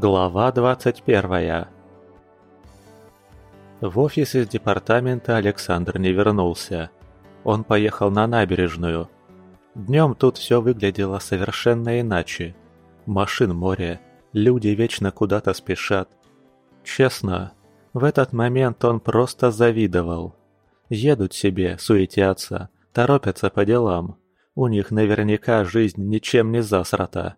Глава 21 В офис из департамента Александр не вернулся. Он поехал на набережную. Днем тут все выглядело совершенно иначе. Машин море, люди вечно куда-то спешат. Честно, в этот момент он просто завидовал. Едут себе, суетятся, торопятся по делам. У них наверняка жизнь ничем не засрата.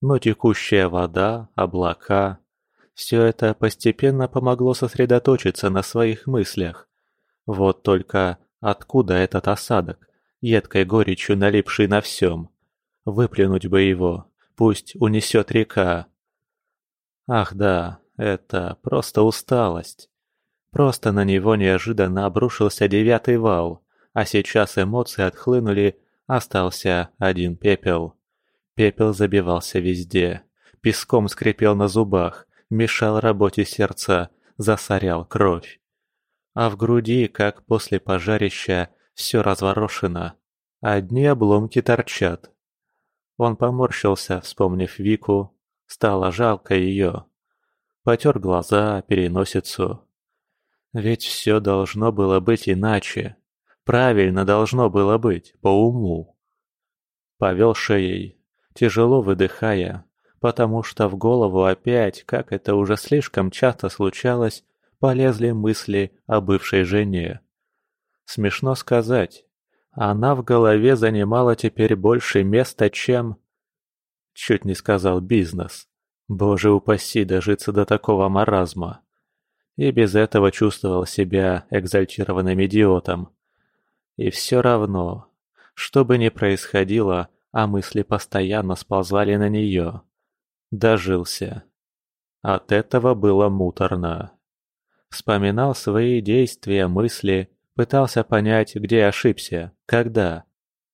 Но текущая вода, облака – все это постепенно помогло сосредоточиться на своих мыслях. Вот только откуда этот осадок, едкой горечью налипший на всем? Выплюнуть бы его, пусть унесет река. Ах да, это просто усталость. Просто на него неожиданно обрушился девятый вал, а сейчас эмоции отхлынули, остался один пепел. Пепел забивался везде, песком скрипел на зубах, мешал работе сердца, засорял кровь. А в груди, как после пожарища, все разворошено. Одни обломки торчат. Он поморщился, вспомнив Вику. Стало жалко ее. Потер глаза, переносицу. Ведь все должно было быть иначе. Правильно должно было быть, по уму. Повел шеей, тяжело выдыхая, потому что в голову опять, как это уже слишком часто случалось, полезли мысли о бывшей жене. Смешно сказать, она в голове занимала теперь больше места, чем... Чуть не сказал бизнес. Боже упаси дожиться до такого маразма. И без этого чувствовал себя экзальтированным идиотом. И все равно, что бы ни происходило, а мысли постоянно сползали на нее. Дожился. От этого было муторно. Вспоминал свои действия, мысли, пытался понять, где ошибся, когда.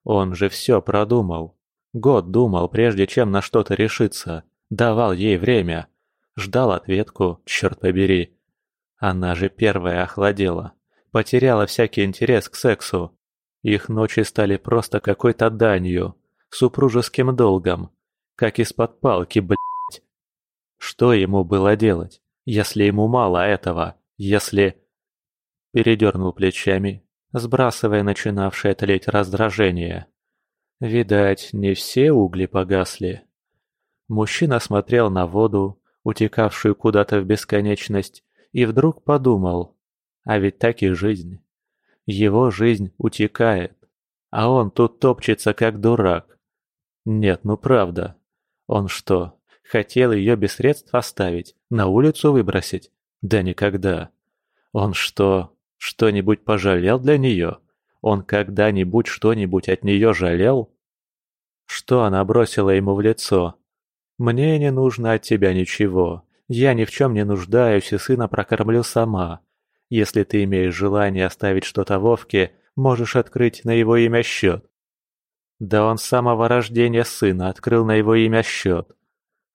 Он же все продумал. Год думал, прежде чем на что-то решиться, давал ей время. Ждал ответку, черт побери. Она же первая охладела, потеряла всякий интерес к сексу. Их ночи стали просто какой-то данью, супружеским долгом. Как из-под палки, блядь. Что ему было делать, если ему мало этого, если... Передернул плечами, сбрасывая начинавшее тлеть раздражение. Видать, не все угли погасли. Мужчина смотрел на воду, утекавшую куда-то в бесконечность, и вдруг подумал, а ведь так и жизнь. Его жизнь утекает, а он тут топчется как дурак. Нет, ну правда. Он что, хотел ее без средств оставить, на улицу выбросить? Да никогда. Он что, что-нибудь пожалел для нее? Он когда-нибудь что-нибудь от нее жалел? Что она бросила ему в лицо? «Мне не нужно от тебя ничего. Я ни в чем не нуждаюсь и сына прокормлю сама. Если ты имеешь желание оставить что-то Вовке, можешь открыть на его имя счет. Да он с самого рождения сына открыл на его имя счет.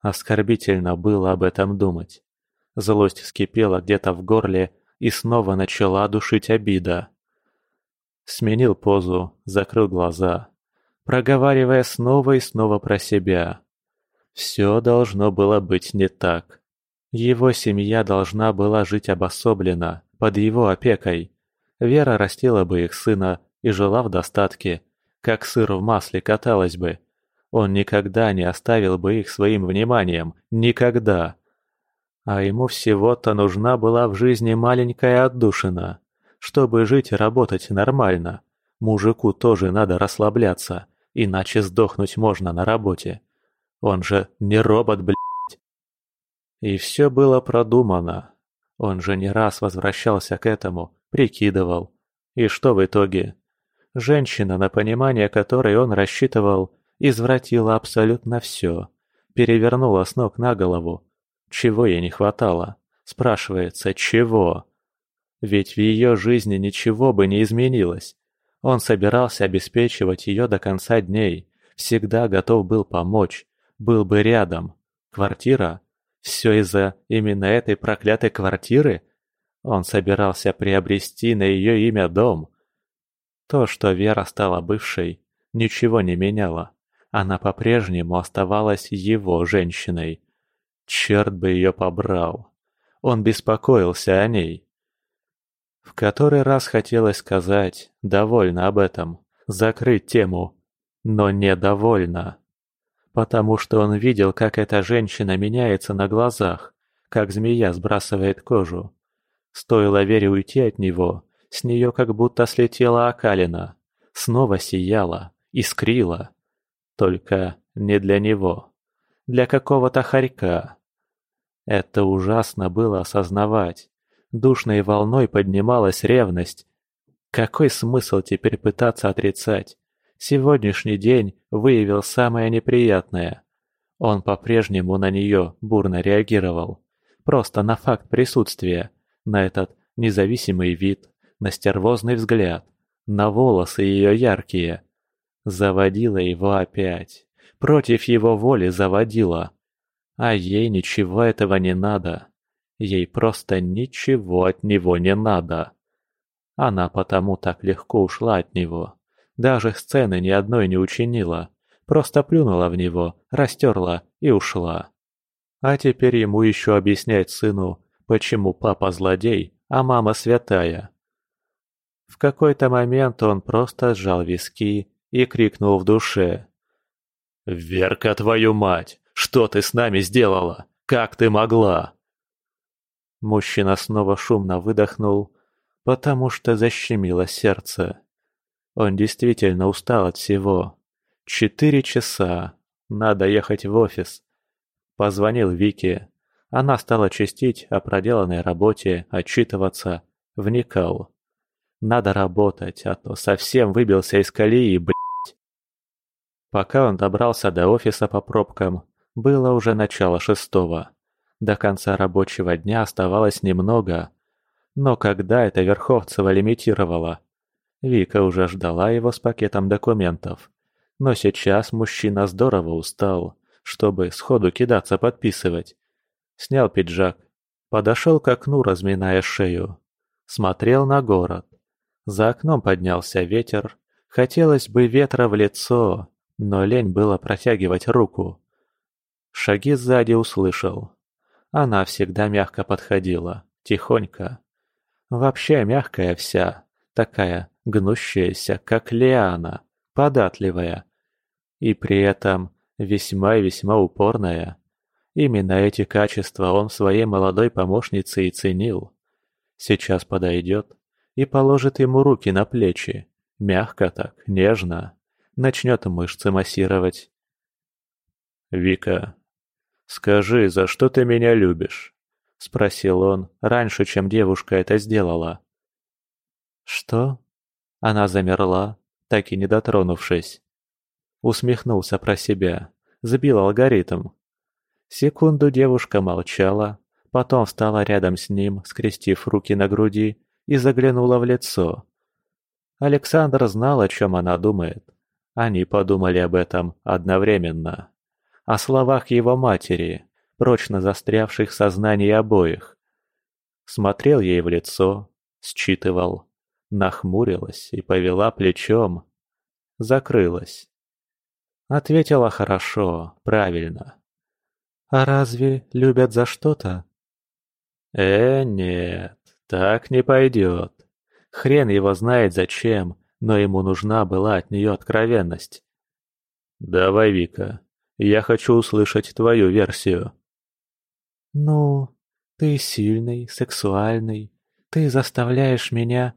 Оскорбительно было об этом думать. Злость вскипела где-то в горле и снова начала душить обида. Сменил позу, закрыл глаза, проговаривая снова и снова про себя. Все должно было быть не так. Его семья должна была жить обособленно, под его опекой. Вера растила бы их сына и жила в достатке, как сыр в масле каталась бы. Он никогда не оставил бы их своим вниманием. Никогда. А ему всего-то нужна была в жизни маленькая отдушина. Чтобы жить и работать нормально. Мужику тоже надо расслабляться, иначе сдохнуть можно на работе. Он же не робот, блядь. И все было продумано. Он же не раз возвращался к этому, прикидывал. И что в итоге? Женщина, на понимание которой он рассчитывал, извратила абсолютно все. Перевернула с ног на голову. Чего ей не хватало? Спрашивается, чего? Ведь в ее жизни ничего бы не изменилось. Он собирался обеспечивать ее до конца дней, всегда готов был помочь, был бы рядом. Квартира? Все из-за именно этой проклятой квартиры? Он собирался приобрести на ее имя дом, то, что Вера стала бывшей, ничего не меняло. Она по-прежнему оставалась его женщиной. Черт бы ее побрал. Он беспокоился о ней. В который раз хотелось сказать «довольно об этом», закрыть тему, но недовольно. Потому что он видел, как эта женщина меняется на глазах, как змея сбрасывает кожу. Стоило Вере уйти от него, с нее как будто слетела окалина, снова сияла, искрила. Только не для него, для какого-то хорька. Это ужасно было осознавать. Душной волной поднималась ревность. Какой смысл теперь пытаться отрицать? Сегодняшний день выявил самое неприятное. Он по-прежнему на нее бурно реагировал. Просто на факт присутствия, на этот независимый вид, на стервозный взгляд, на волосы ее яркие. Заводила его опять. Против его воли заводила. А ей ничего этого не надо. Ей просто ничего от него не надо. Она потому так легко ушла от него. Даже сцены ни одной не учинила. Просто плюнула в него, растерла и ушла. А теперь ему еще объяснять сыну, почему папа злодей, а мама святая. В какой-то момент он просто сжал виски и крикнул в душе. «Верка, твою мать! Что ты с нами сделала? Как ты могла?» Мужчина снова шумно выдохнул, потому что защемило сердце. Он действительно устал от всего. Четыре часа. Надо ехать в офис. Позвонил Вике. Она стала чистить о проделанной работе, отчитываться. Вникал. Надо работать, а то совсем выбился из колеи, блядь. Пока он добрался до офиса по пробкам, было уже начало шестого. До конца рабочего дня оставалось немного. Но когда это Верховцева лимитировала? Вика уже ждала его с пакетом документов. Но сейчас мужчина здорово устал, чтобы сходу кидаться подписывать. Снял пиджак, подошел к окну, разминая шею. Смотрел на город. За окном поднялся ветер. Хотелось бы ветра в лицо, но лень было протягивать руку. Шаги сзади услышал. Она всегда мягко подходила, тихонько. Вообще мягкая вся, такая гнущаяся, как лиана, податливая. И при этом весьма и весьма упорная. Именно эти качества он своей молодой помощнице и ценил. Сейчас подойдет, и положит ему руки на плечи. Мягко так, нежно. Начнет мышцы массировать. «Вика, скажи, за что ты меня любишь?» — спросил он, раньше, чем девушка это сделала. «Что?» Она замерла, так и не дотронувшись. Усмехнулся про себя, сбил алгоритм. Секунду девушка молчала, потом встала рядом с ним, скрестив руки на груди и заглянула в лицо. Александр знал, о чем она думает. Они подумали об этом одновременно. О словах его матери, прочно застрявших в сознании обоих. Смотрел ей в лицо, считывал, нахмурилась и повела плечом. Закрылась. Ответила хорошо, правильно. «А разве любят за что-то?» «Э, нет. Так не пойдет. Хрен его знает зачем, но ему нужна была от нее откровенность. «Давай, Вика, я хочу услышать твою версию». «Ну, ты сильный, сексуальный, ты заставляешь меня...»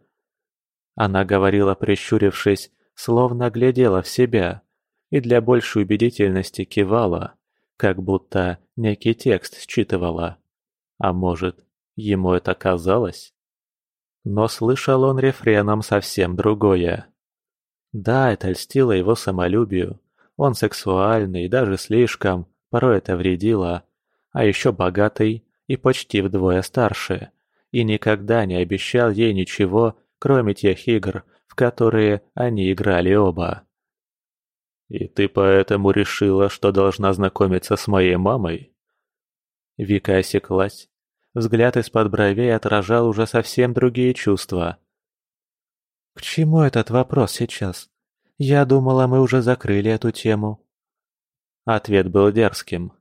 Она говорила, прищурившись, словно глядела в себя, и для большей убедительности кивала, как будто некий текст считывала. А может, Ему это казалось? Но слышал он рефреном совсем другое. Да, это льстило его самолюбию. Он сексуальный, даже слишком, порой это вредило. А еще богатый и почти вдвое старше. И никогда не обещал ей ничего, кроме тех игр, в которые они играли оба. «И ты поэтому решила, что должна знакомиться с моей мамой?» Вика осеклась, Взгляд из-под бровей отражал уже совсем другие чувства. «К чему этот вопрос сейчас? Я думала, мы уже закрыли эту тему». Ответ был дерзким.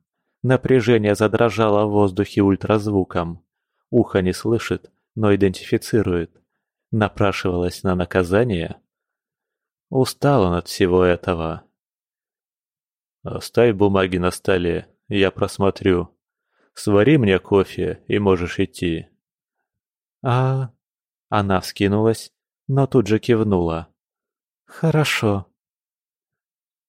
Напряжение задрожало в воздухе ультразвуком. Ухо не слышит, но идентифицирует. Напрашивалось на наказание. Устал он от всего этого. «Оставь бумаги на столе, я просмотрю. Свари мне кофе, и можешь идти». «А...» Она вскинулась, но тут же кивнула. «Хорошо».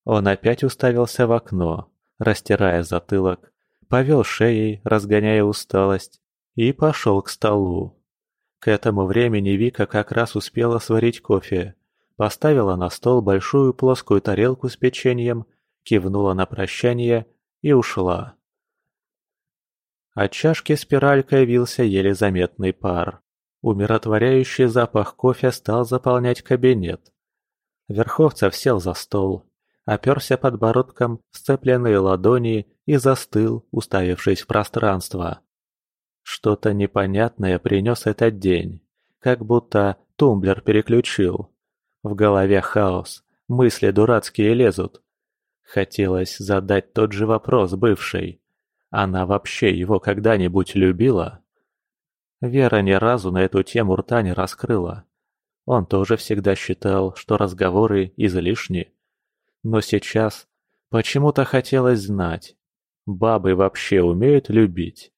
Он опять уставился в окно, растирая затылок, повел шеей, разгоняя усталость, и пошел к столу. К этому времени Вика как раз успела сварить кофе, поставила на стол большую плоскую тарелку с печеньем, кивнула на прощание и ушла. От чашки спиралькой вился еле заметный пар. Умиротворяющий запах кофе стал заполнять кабинет. Верховцев сел за стол, оперся подбородком в сцепленные ладони и застыл, уставившись в пространство. Что-то непонятное принес этот день, как будто тумблер переключил. В голове хаос, мысли дурацкие лезут. Хотелось задать тот же вопрос бывшей. Она вообще его когда-нибудь любила? Вера ни разу на эту тему рта не раскрыла. Он тоже всегда считал, что разговоры излишни. Но сейчас почему-то хотелось знать, бабы вообще умеют любить?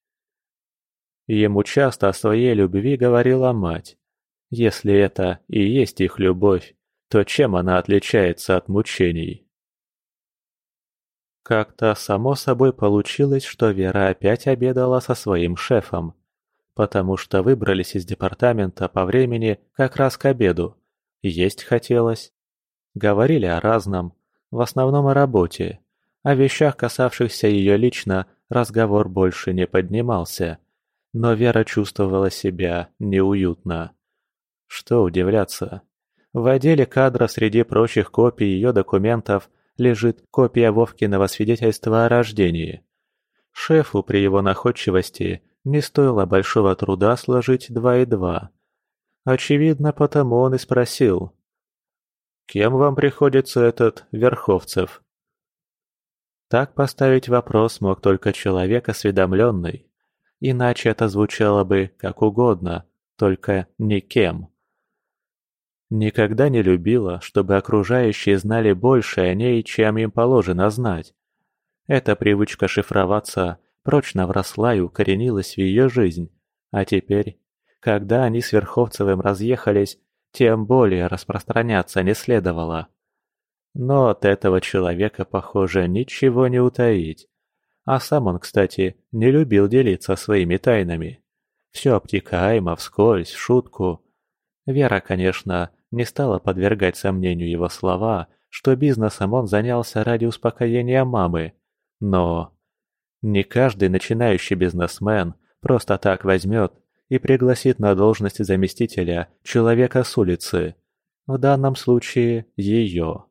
Ему часто о своей любви говорила мать. Если это и есть их любовь, то чем она отличается от мучений? Как-то само собой получилось, что Вера опять обедала со своим шефом, потому что выбрались из департамента по времени как раз к обеду. Есть хотелось. Говорили о разном, в основном о работе. О вещах, касавшихся ее лично, разговор больше не поднимался но Вера чувствовала себя неуютно. Что удивляться. В отделе кадров среди прочих копий ее документов лежит копия Вовкиного свидетельства о рождении. Шефу при его находчивости не стоило большого труда сложить два и два. Очевидно, потому он и спросил. «Кем вам приходится этот Верховцев?» Так поставить вопрос мог только человек осведомленный. Иначе это звучало бы как угодно, только никем. Никогда не любила, чтобы окружающие знали больше о ней, чем им положено знать. Эта привычка шифроваться прочно вросла и укоренилась в ее жизнь, а теперь, когда они с Верховцевым разъехались, тем более распространяться не следовало. Но от этого человека, похоже, ничего не утаить. А сам он, кстати, не любил делиться своими тайнами. Все обтекаемо, вскользь, в шутку. Вера, конечно, не стала подвергать сомнению его слова, что бизнесом он занялся ради успокоения мамы. Но не каждый начинающий бизнесмен просто так возьмет и пригласит на должность заместителя человека с улицы. В данном случае ее.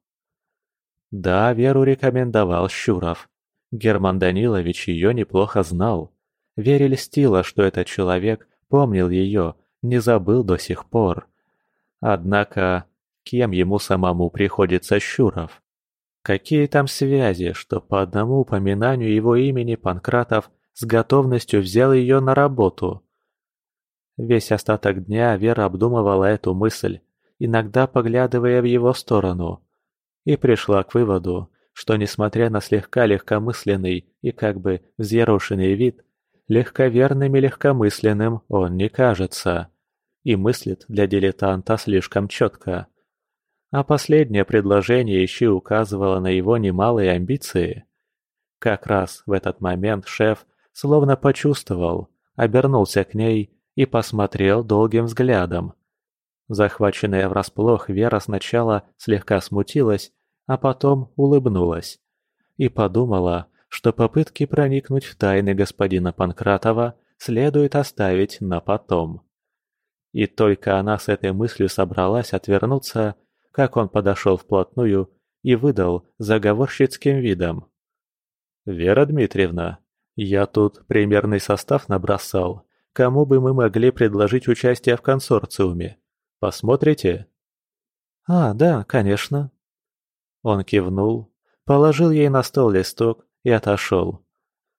Да, Веру рекомендовал Щуров, Герман Данилович ее неплохо знал. Вере льстило, что этот человек помнил ее, не забыл до сих пор. Однако, кем ему самому приходится Щуров? Какие там связи, что по одному упоминанию его имени Панкратов с готовностью взял ее на работу? Весь остаток дня Вера обдумывала эту мысль, иногда поглядывая в его сторону, и пришла к выводу, что, несмотря на слегка легкомысленный и как бы взъерошенный вид, легковерным и легкомысленным он не кажется. И мыслит для дилетанта слишком четко. А последнее предложение еще указывало на его немалые амбиции. Как раз в этот момент шеф словно почувствовал, обернулся к ней и посмотрел долгим взглядом. Захваченная врасплох, Вера сначала слегка смутилась, а потом улыбнулась и подумала, что попытки проникнуть в тайны господина Панкратова следует оставить на потом. И только она с этой мыслью собралась отвернуться, как он подошел вплотную и выдал заговорщицким видом. «Вера Дмитриевна, я тут примерный состав набросал, кому бы мы могли предложить участие в консорциуме. Посмотрите?» «А, да, конечно», он кивнул, положил ей на стол листок и отошел.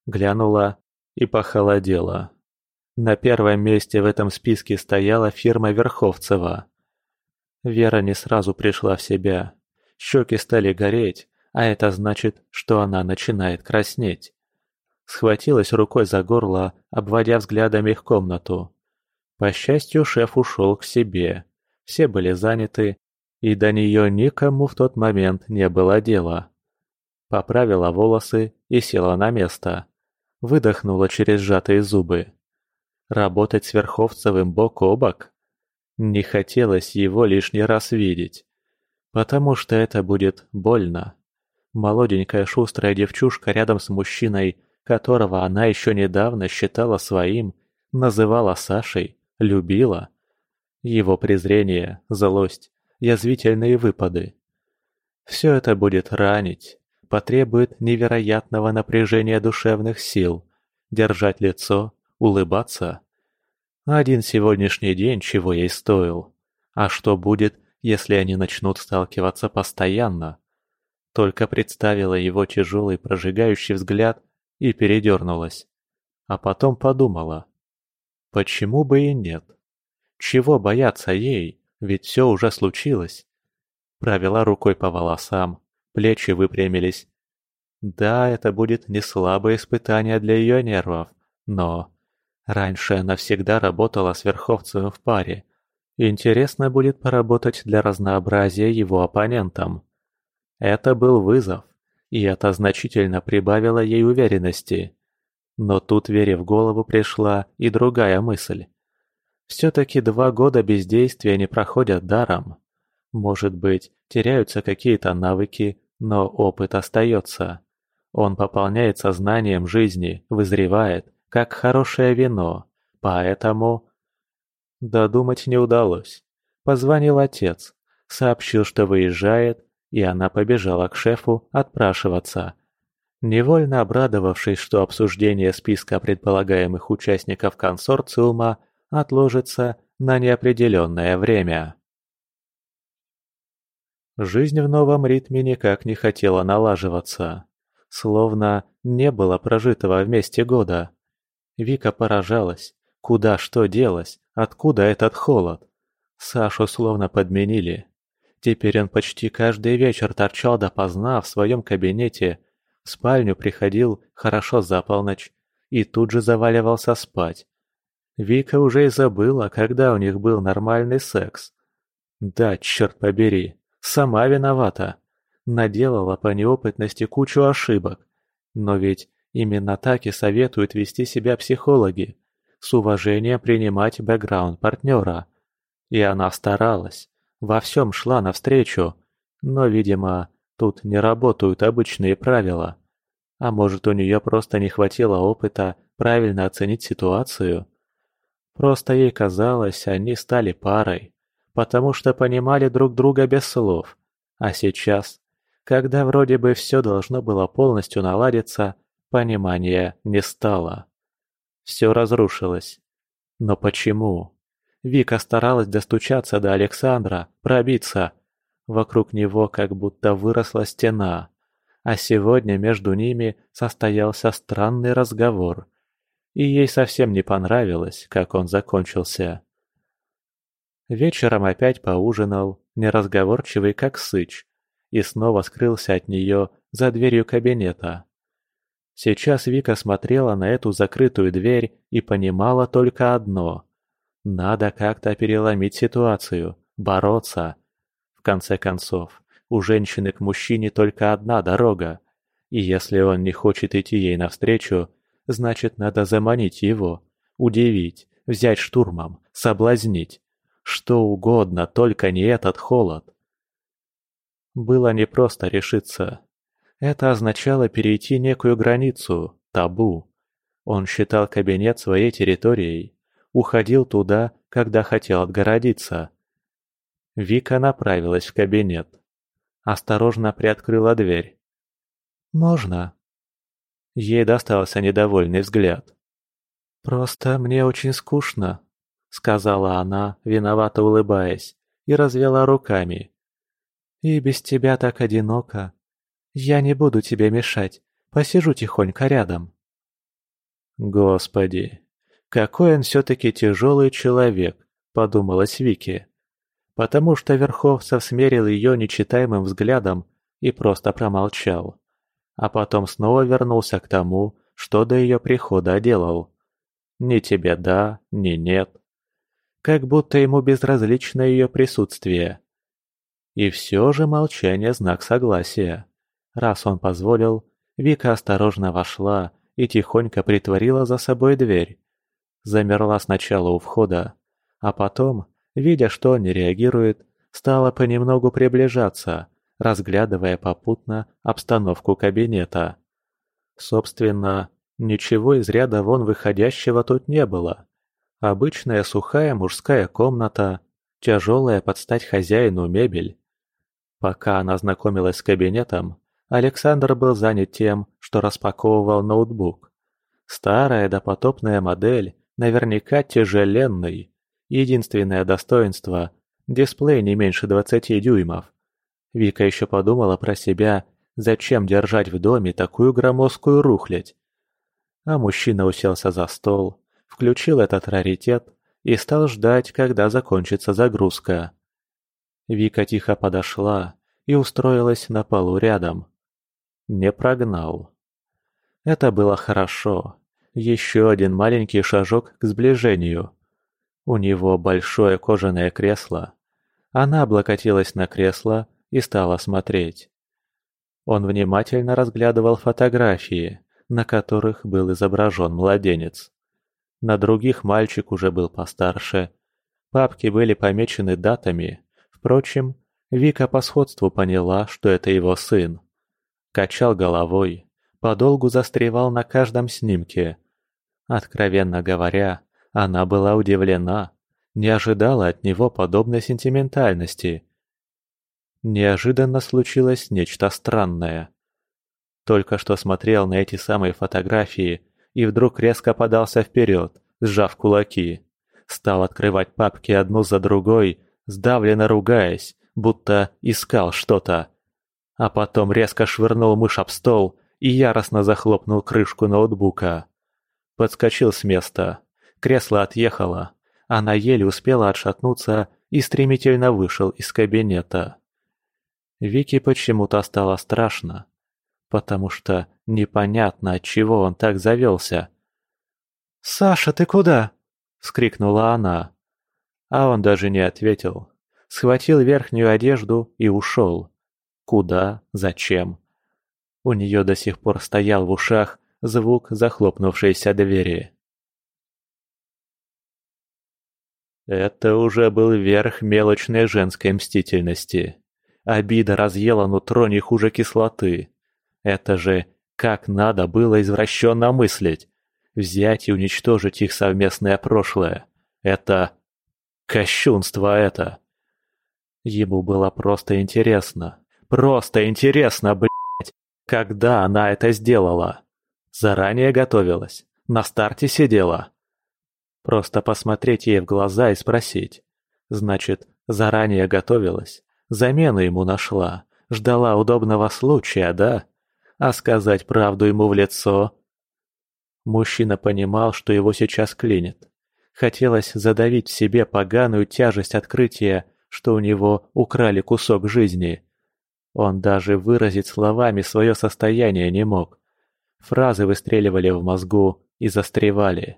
Глянула и похолодела. На первом месте в этом списке стояла фирма Верховцева. Вера не сразу пришла в себя. Щеки стали гореть, а это значит, что она начинает краснеть. Схватилась рукой за горло, обводя взглядом их комнату. По счастью, шеф ушел к себе. Все были заняты, и до нее никому в тот момент не было дела. Поправила волосы и села на место. Выдохнула через сжатые зубы. Работать с Верховцевым бок о бок? Не хотелось его лишний раз видеть. Потому что это будет больно. Молоденькая шустрая девчушка рядом с мужчиной, которого она еще недавно считала своим, называла Сашей, любила. Его презрение, злость, язвительные выпады. Все это будет ранить, потребует невероятного напряжения душевных сил, держать лицо, улыбаться. Один сегодняшний день чего ей стоил. А что будет, если они начнут сталкиваться постоянно? Только представила его тяжелый прожигающий взгляд и передернулась. А потом подумала. Почему бы и нет? Чего бояться ей, ведь все уже случилось. Провела рукой по волосам, плечи выпрямились. Да, это будет не слабое испытание для ее нервов, но... Раньше она всегда работала с Верховцевым в паре. Интересно будет поработать для разнообразия его оппонентам. Это был вызов, и это значительно прибавило ей уверенности. Но тут Вере в голову пришла и другая мысль. Все-таки два года бездействия не проходят даром. Может быть, теряются какие-то навыки, но опыт остается. Он пополняется знанием жизни, вызревает, как хорошее вино, поэтому... Додумать не удалось. Позвонил отец, сообщил, что выезжает, и она побежала к шефу отпрашиваться. Невольно обрадовавшись, что обсуждение списка предполагаемых участников консорциума отложится на неопределенное время. Жизнь в новом ритме никак не хотела налаживаться. Словно не было прожитого вместе года. Вика поражалась, куда что делось, откуда этот холод. Сашу словно подменили. Теперь он почти каждый вечер торчал допоздна в своем кабинете, в спальню приходил хорошо за полночь и тут же заваливался спать. Вика уже и забыла, когда у них был нормальный секс. Да, черт побери, Сама виновата. Наделала по неопытности кучу ошибок. Но ведь именно так и советуют вести себя психологи. С уважением принимать бэкграунд партнера. И она старалась. Во всем шла навстречу. Но, видимо, тут не работают обычные правила. А может, у нее просто не хватило опыта правильно оценить ситуацию? Просто ей казалось, они стали парой потому что понимали друг друга без слов. А сейчас, когда вроде бы все должно было полностью наладиться, понимания не стало. Все разрушилось. Но почему? Вика старалась достучаться до Александра, пробиться. Вокруг него как будто выросла стена. А сегодня между ними состоялся странный разговор. И ей совсем не понравилось, как он закончился. Вечером опять поужинал, неразговорчивый как сыч, и снова скрылся от нее за дверью кабинета. Сейчас Вика смотрела на эту закрытую дверь и понимала только одно. Надо как-то переломить ситуацию, бороться. В конце концов, у женщины к мужчине только одна дорога. И если он не хочет идти ей навстречу, значит надо заманить его, удивить, взять штурмом, соблазнить. Что угодно, только не этот холод. Было непросто решиться. Это означало перейти некую границу, табу. Он считал кабинет своей территорией, уходил туда, когда хотел отгородиться. Вика направилась в кабинет. Осторожно приоткрыла дверь. «Можно?» Ей достался недовольный взгляд. «Просто мне очень скучно», — сказала она, виновато улыбаясь, и развела руками. «И без тебя так одиноко. Я не буду тебе мешать, посижу тихонько рядом». Господи, какой он все-таки тяжелый человек, подумалась Вики. Потому что Верховцев смерил ее нечитаемым взглядом и просто промолчал. А потом снова вернулся к тому, что до ее прихода делал. Ни тебе да, ни нет. Как будто ему безразлично ее присутствие. И все же молчание – знак согласия. Раз он позволил, Вика осторожно вошла и тихонько притворила за собой дверь. Замерла сначала у входа, а потом, видя, что он не реагирует, стала понемногу приближаться, разглядывая попутно обстановку кабинета. Собственно, ничего из ряда вон выходящего тут не было. Обычная сухая мужская комната, тяжелая под стать хозяину мебель. Пока она знакомилась с кабинетом, Александр был занят тем, что распаковывал ноутбук. Старая допотопная модель, наверняка тяжеленный. Единственное достоинство – дисплей не меньше 20 дюймов. Вика еще подумала про себя, зачем держать в доме такую громоздкую рухлядь. А мужчина уселся за стол, включил этот раритет и стал ждать, когда закончится загрузка. Вика тихо подошла и устроилась на полу рядом. Не прогнал. Это было хорошо. Еще один маленький шажок к сближению. У него большое кожаное кресло. Она облокотилась на кресло и стала смотреть. Он внимательно разглядывал фотографии, на которых был изображен младенец. На других мальчик уже был постарше. Папки были помечены датами. Впрочем, Вика по сходству поняла, что это его сын качал головой, подолгу застревал на каждом снимке. Откровенно говоря, она была удивлена, не ожидала от него подобной сентиментальности. Неожиданно случилось нечто странное. Только что смотрел на эти самые фотографии и вдруг резко подался вперед, сжав кулаки. Стал открывать папки одну за другой, сдавленно ругаясь, будто искал что-то а потом резко швырнул мышь об стол и яростно захлопнул крышку ноутбука. Подскочил с места. Кресло отъехало. Она еле успела отшатнуться и стремительно вышел из кабинета. Вике почему-то стало страшно, потому что непонятно, от чего он так завелся. «Саша, ты куда?» — вскрикнула она. А он даже не ответил. Схватил верхнюю одежду и ушел. Куда? Зачем? У нее до сих пор стоял в ушах звук захлопнувшейся двери. Это уже был верх мелочной женской мстительности. Обида разъела нутро не хуже кислоты. Это же как надо было извращенно мыслить. Взять и уничтожить их совместное прошлое. Это... Кощунство это. Ему было просто интересно. Просто интересно, блядь, когда она это сделала. Заранее готовилась, на старте сидела. Просто посмотреть ей в глаза и спросить. Значит, заранее готовилась, замену ему нашла, ждала удобного случая, да? А сказать правду ему в лицо? Мужчина понимал, что его сейчас клинит. Хотелось задавить в себе поганую тяжесть открытия, что у него украли кусок жизни. Он даже выразить словами свое состояние не мог. Фразы выстреливали в мозгу и застревали.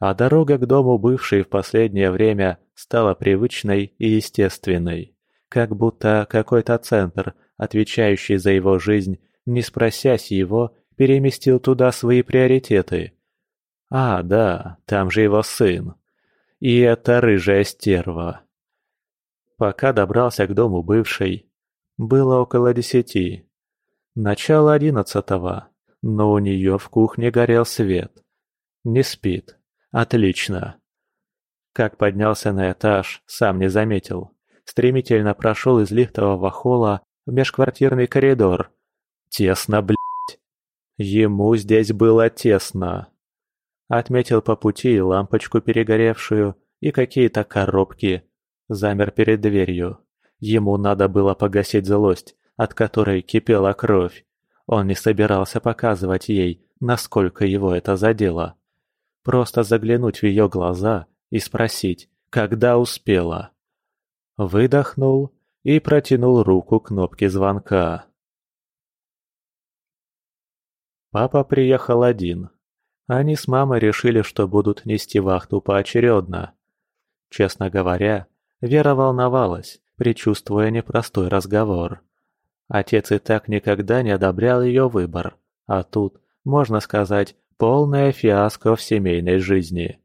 А дорога к дому бывшей в последнее время стала привычной и естественной. Как будто какой-то центр, отвечающий за его жизнь, не спросясь его, переместил туда свои приоритеты. А, да, там же его сын. И это рыжая стерва. Пока добрался к дому бывшей, было около десяти. Начало одиннадцатого, но у нее в кухне горел свет. Не спит. Отлично. Как поднялся на этаж, сам не заметил. Стремительно прошел из лифтового холла в межквартирный коридор. Тесно, блядь. Ему здесь было тесно. Отметил по пути лампочку перегоревшую и какие-то коробки. Замер перед дверью. Ему надо было погасить злость, от которой кипела кровь. Он не собирался показывать ей, насколько его это задело. Просто заглянуть в ее глаза и спросить, когда успела. Выдохнул и протянул руку к кнопке звонка. Папа приехал один. Они с мамой решили, что будут нести вахту поочередно. Честно говоря, Вера волновалась, предчувствуя непростой разговор. Отец и так никогда не одобрял ее выбор, а тут, можно сказать, полная фиаско в семейной жизни.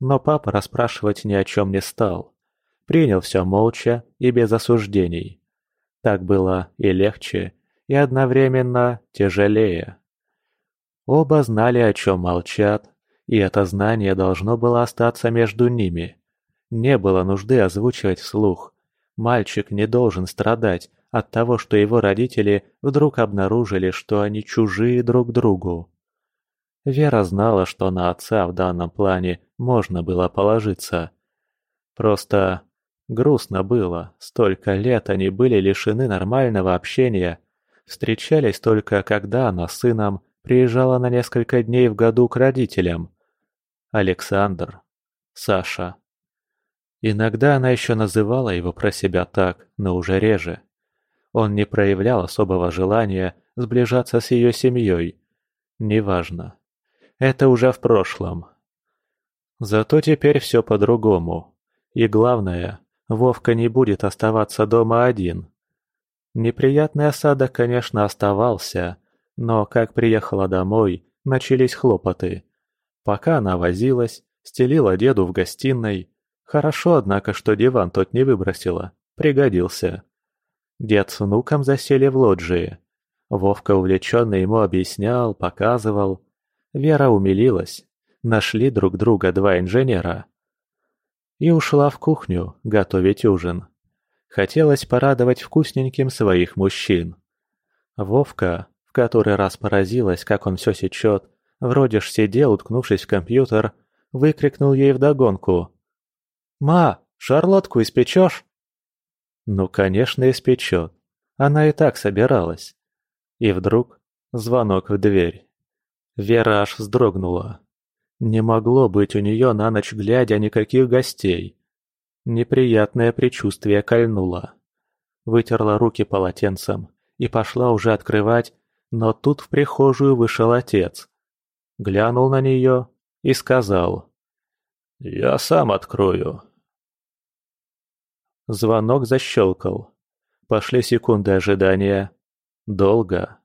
Но папа расспрашивать ни о чем не стал. Принял все молча и без осуждений. Так было и легче, и одновременно тяжелее. Оба знали, о чем молчат, и это знание должно было остаться между ними. Не было нужды озвучивать вслух. Мальчик не должен страдать от того, что его родители вдруг обнаружили, что они чужие друг другу. Вера знала, что на отца в данном плане можно было положиться. Просто грустно было, столько лет они были лишены нормального общения, встречались только когда она с сыном приезжала на несколько дней в году к родителям. Александр. Саша. Иногда она еще называла его про себя так, но уже реже. Он не проявлял особого желания сближаться с ее семьей. Неважно. Это уже в прошлом. Зато теперь все по-другому. И главное, Вовка не будет оставаться дома один. Неприятный осадок, конечно, оставался, но как приехала домой, начались хлопоты. Пока она возилась, стелила деду в гостиной. Хорошо, однако, что диван тот не выбросила. Пригодился. Дед с внуком засели в лоджии. Вовка увлеченно ему объяснял, показывал. Вера умилилась. Нашли друг друга два инженера. И ушла в кухню готовить ужин. Хотелось порадовать вкусненьким своих мужчин. Вовка, в который раз поразилась, как он все сечет, вроде ж сидел, уткнувшись в компьютер, выкрикнул ей вдогонку. «Ма, шарлотку испечешь?» Ну, конечно, испечет. Она и так собиралась. И вдруг звонок в дверь. Вера аж вздрогнула. Не могло быть у нее на ночь глядя никаких гостей. Неприятное предчувствие кольнуло. Вытерла руки полотенцем и пошла уже открывать но тут в прихожую вышел отец. Глянул на нее и сказал. «Я сам открою». Звонок защелкал. Пошли секунды ожидания. Долго.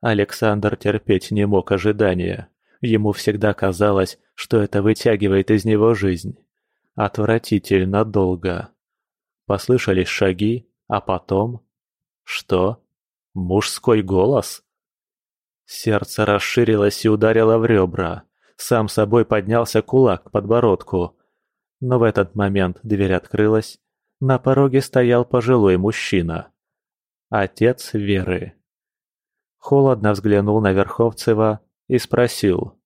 Александр терпеть не мог ожидания. Ему всегда казалось, что это вытягивает из него жизнь. Отвратительно долго. Послышались шаги, а потом... Что? Мужской голос? Сердце расширилось и ударило в ребра. Сам собой поднялся кулак к подбородку. Но в этот момент дверь открылась. На пороге стоял пожилой мужчина. Отец Веры. Холодно взглянул на Верховцева и спросил.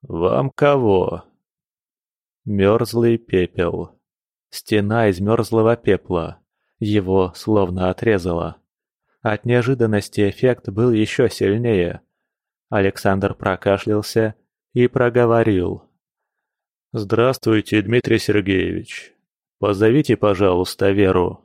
«Вам кого?» Мерзлый пепел. Стена из мерзлого пепла. Его словно отрезало. От неожиданности эффект был еще сильнее. Александр прокашлялся и проговорил. «Здравствуйте, Дмитрий Сергеевич. Позовите, пожалуйста, Веру».